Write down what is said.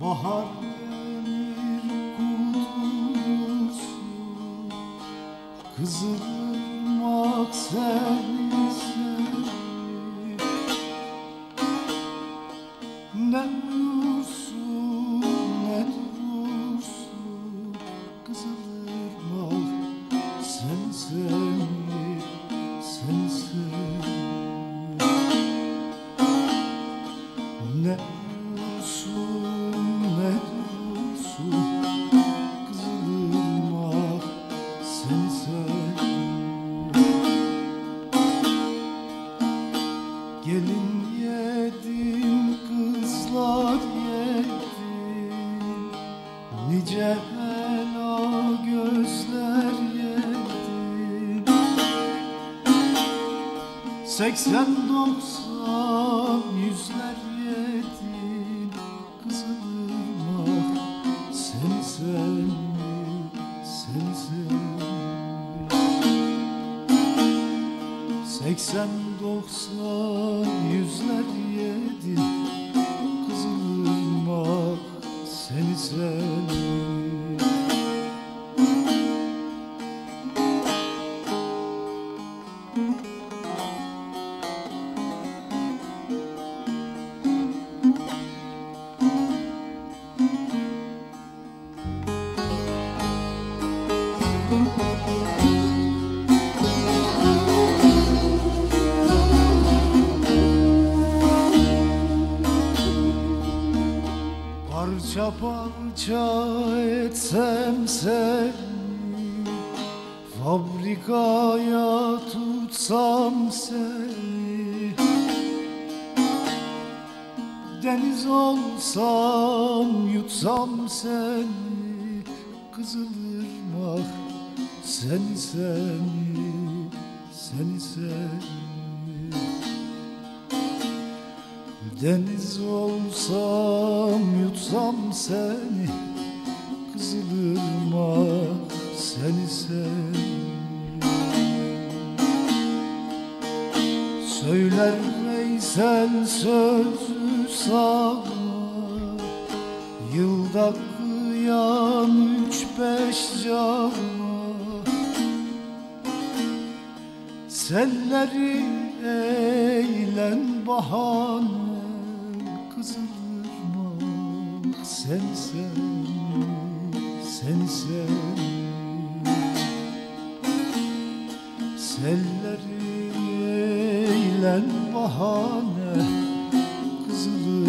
Bahar gelir kutusun Kızılmak seni seni Ne durursun ne durursun Kızılmak sen seni sen seni Ne Gelin yedin kızlar yedin Nice hela gözler yedin Seksen doksan yüzler yedin Kızılırmak seni seni seni Seksen doksan yüzler yedi. Kızılırmak seni seni Parça parça etsem seni Fabrikaya tutsam seni. Deniz olsam yutsam seni. Kızılırmak seni seni seni seni Deniz olsam yutsam seni Kızılırmak seni seni Söyler Veysel sözü sana Yılda kıyam üç beş cana Selleri eğlen bahane kızılır bak sen sen Selleri eğlen bahane kızılır